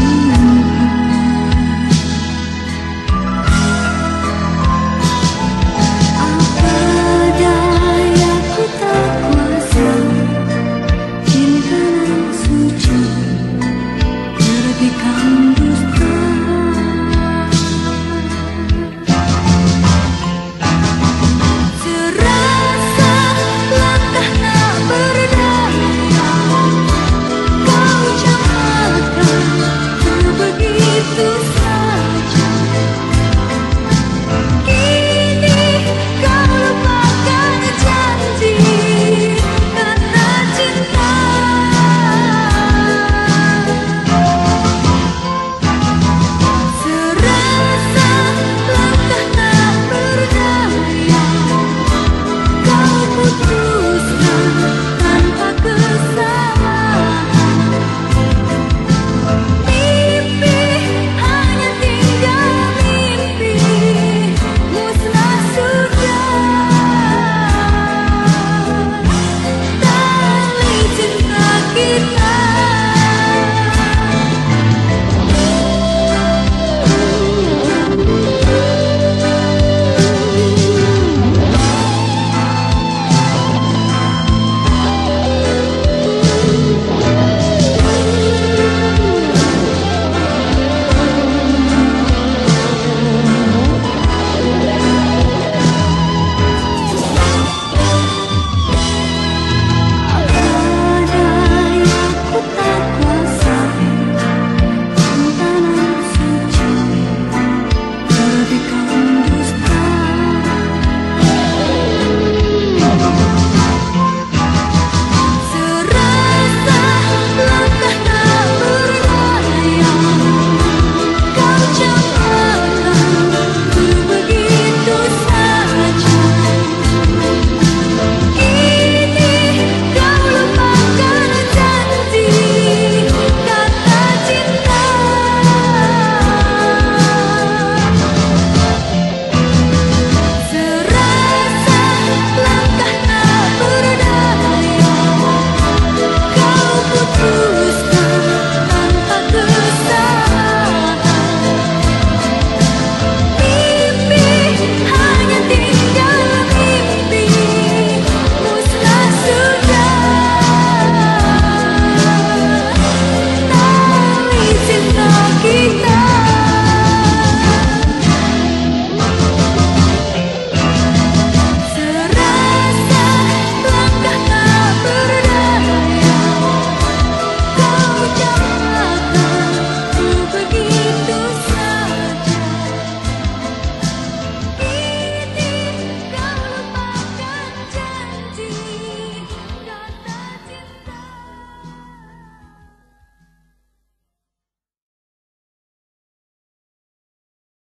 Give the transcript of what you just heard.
you.